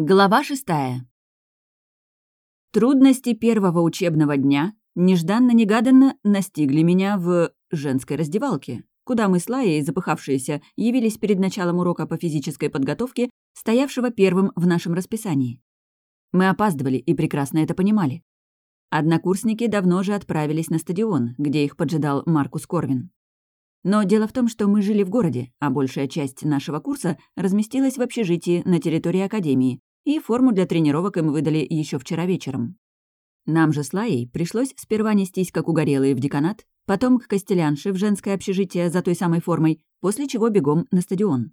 Глава шестая. Трудности первого учебного дня нежданно-негаданно настигли меня в женской раздевалке, куда мы с Лаей, запыхавшиеся, явились перед началом урока по физической подготовке, стоявшего первым в нашем расписании. Мы опаздывали и прекрасно это понимали. Однокурсники давно же отправились на стадион, где их поджидал Маркус Корвин. Но дело в том, что мы жили в городе, а большая часть нашего курса разместилась в общежитии на территории Академии, и форму для тренировок им выдали еще вчера вечером. Нам же с Лаей пришлось сперва нестись, как угорелые, в деканат, потом к Костелянше в женское общежитие за той самой формой, после чего бегом на стадион.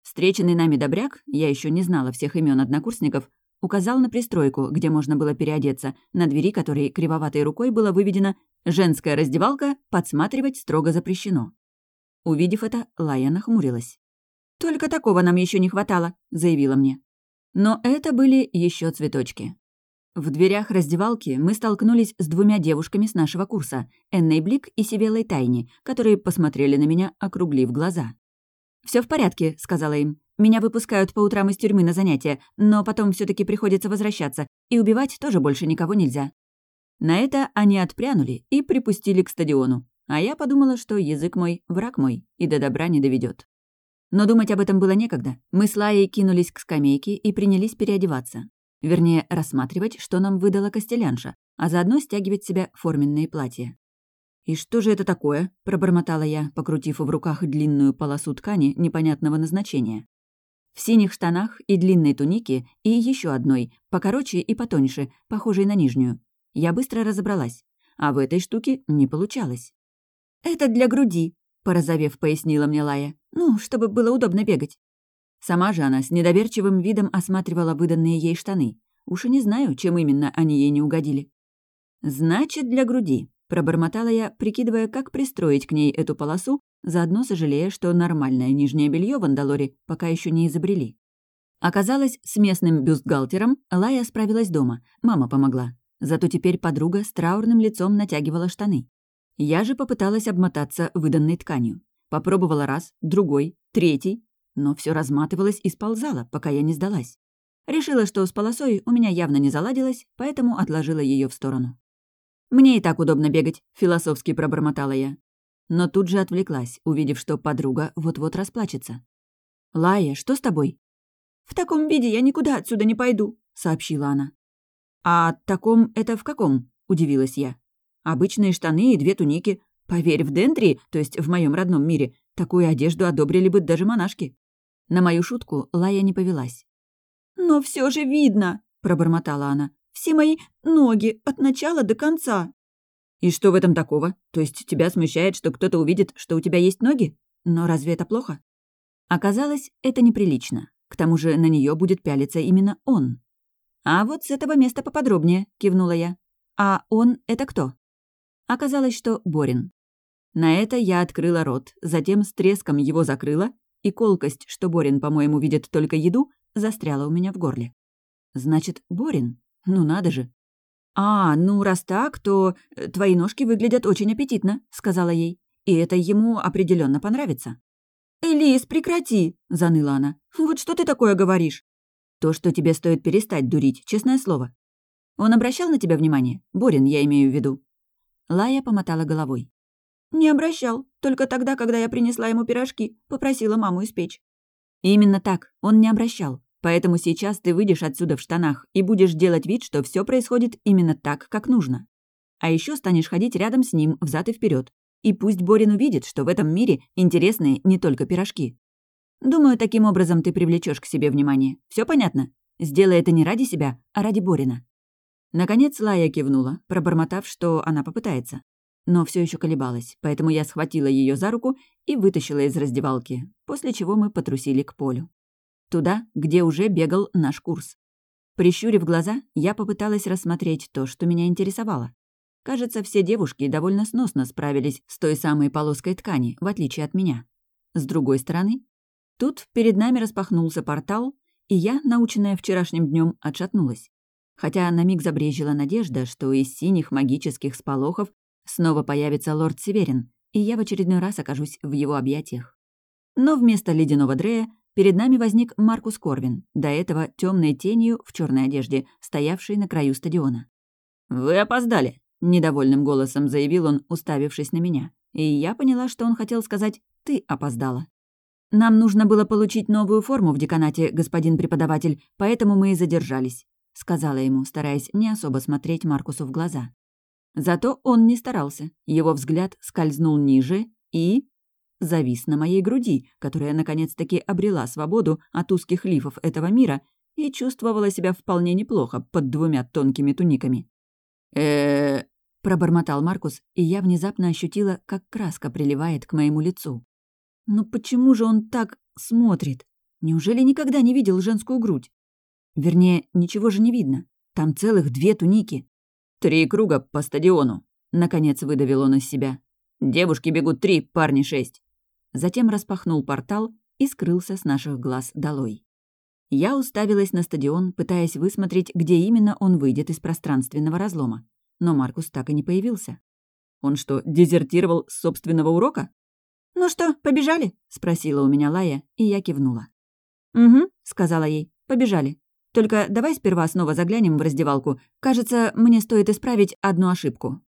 Встреченный нами добряк, я еще не знала всех имен однокурсников, указал на пристройку, где можно было переодеться, на двери которой кривоватой рукой было выведено «Женская раздевалка, подсматривать строго запрещено». Увидев это, Лая нахмурилась. «Только такого нам еще не хватало», — заявила мне. Но это были еще цветочки. В дверях раздевалки мы столкнулись с двумя девушками с нашего курса, Энной Блик и Сивелой Тайни, которые посмотрели на меня, округлив глаза. Все в порядке», — сказала им. «Меня выпускают по утрам из тюрьмы на занятия, но потом все таки приходится возвращаться, и убивать тоже больше никого нельзя». На это они отпрянули и припустили к стадиону, а я подумала, что язык мой — враг мой, и до добра не доведет. Но думать об этом было некогда. Мы с Лаей кинулись к скамейке и принялись переодеваться. Вернее, рассматривать, что нам выдала Костелянша, а заодно стягивать себя форменные платья. «И что же это такое?» — пробормотала я, покрутив в руках длинную полосу ткани непонятного назначения. В синих штанах и длинной тунике, и еще одной, покороче и потоньше, похожей на нижнюю. Я быстро разобралась. А в этой штуке не получалось. «Это для груди», — порозовев, пояснила мне Лая. «Ну, чтобы было удобно бегать». Сама же она с недоверчивым видом осматривала выданные ей штаны. Уж и не знаю, чем именно они ей не угодили. «Значит, для груди», — пробормотала я, прикидывая, как пристроить к ней эту полосу, заодно сожалея, что нормальное нижнее белье в Андалоре пока еще не изобрели. Оказалось, с местным бюстгальтером Лая справилась дома, мама помогла. Зато теперь подруга с траурным лицом натягивала штаны. Я же попыталась обмотаться выданной тканью. Попробовала раз, другой, третий, но все разматывалось и сползало, пока я не сдалась. Решила, что с полосой у меня явно не заладилось, поэтому отложила ее в сторону. «Мне и так удобно бегать», — философски пробормотала я. Но тут же отвлеклась, увидев, что подруга вот-вот расплачется. «Лая, что с тобой?» «В таком виде я никуда отсюда не пойду», — сообщила она. «А таком это в каком?» — удивилась я. Обычные штаны и две туники. Поверь, в Дендри, то есть в моем родном мире, такую одежду одобрили бы даже монашки. На мою шутку Лая не повелась. «Но все же видно!» — пробормотала она. «Все мои ноги от начала до конца!» «И что в этом такого? То есть тебя смущает, что кто-то увидит, что у тебя есть ноги? Но разве это плохо?» Оказалось, это неприлично. К тому же на нее будет пялиться именно он. «А вот с этого места поподробнее», — кивнула я. «А он — это кто?» Оказалось, что Борин. На это я открыла рот, затем с треском его закрыла, и колкость, что Борин, по-моему, видит только еду, застряла у меня в горле. Значит, Борин? Ну надо же. «А, ну, раз так, то э, твои ножки выглядят очень аппетитно», — сказала ей. «И это ему определенно понравится». «Элис, прекрати!» — заныла она. «Вот что ты такое говоришь?» «То, что тебе стоит перестать дурить, честное слово». «Он обращал на тебя внимание? Борин, я имею в виду». Лая помотала головой. «Не обращал. Только тогда, когда я принесла ему пирожки, попросила маму испечь». «Именно так. Он не обращал. Поэтому сейчас ты выйдешь отсюда в штанах и будешь делать вид, что все происходит именно так, как нужно. А еще станешь ходить рядом с ним взад и вперед. И пусть Борин увидит, что в этом мире интересные не только пирожки. Думаю, таким образом ты привлечешь к себе внимание. Все понятно? Сделай это не ради себя, а ради Борина. Наконец Лая кивнула, пробормотав, что она попытается. Но все еще колебалась, поэтому я схватила ее за руку и вытащила из раздевалки, после чего мы потрусили к полю. Туда, где уже бегал наш курс. Прищурив глаза, я попыталась рассмотреть то, что меня интересовало. Кажется, все девушки довольно сносно справились с той самой полоской ткани, в отличие от меня. С другой стороны, тут перед нами распахнулся портал, и я, наученная вчерашним днем, отшатнулась хотя на миг забрежила надежда, что из синих магических сполохов снова появится лорд Северин, и я в очередной раз окажусь в его объятиях. Но вместо ледяного Дрея перед нами возник Маркус Корвин, до этого темной тенью в черной одежде, стоявший на краю стадиона. «Вы опоздали», — недовольным голосом заявил он, уставившись на меня. И я поняла, что он хотел сказать «ты опоздала». «Нам нужно было получить новую форму в деканате, господин преподаватель, поэтому мы и задержались», — сказала ему, стараясь не особо смотреть Маркусу в глаза. Зато он не старался. Его взгляд скользнул ниже и... завис на моей груди, которая наконец-таки обрела свободу от узких лифов этого мира и чувствовала себя вполне неплохо под двумя тонкими туниками. э пробормотал Маркус, и я внезапно ощутила, как краска приливает к моему лицу. «Ну почему же он так смотрит? Неужели никогда не видел женскую грудь? Вернее, ничего же не видно. Там целых две туники. «Три круга по стадиону», — наконец выдавил он из себя. «Девушки бегут три, парни шесть». Затем распахнул портал и скрылся с наших глаз долой. Я уставилась на стадион, пытаясь высмотреть, где именно он выйдет из пространственного разлома. Но Маркус так и не появился. Он что, дезертировал с собственного урока? «Ну что, побежали?» — спросила у меня Лая, и я кивнула. «Угу», — сказала ей, — «побежали. Только давай сперва снова заглянем в раздевалку. Кажется, мне стоит исправить одну ошибку».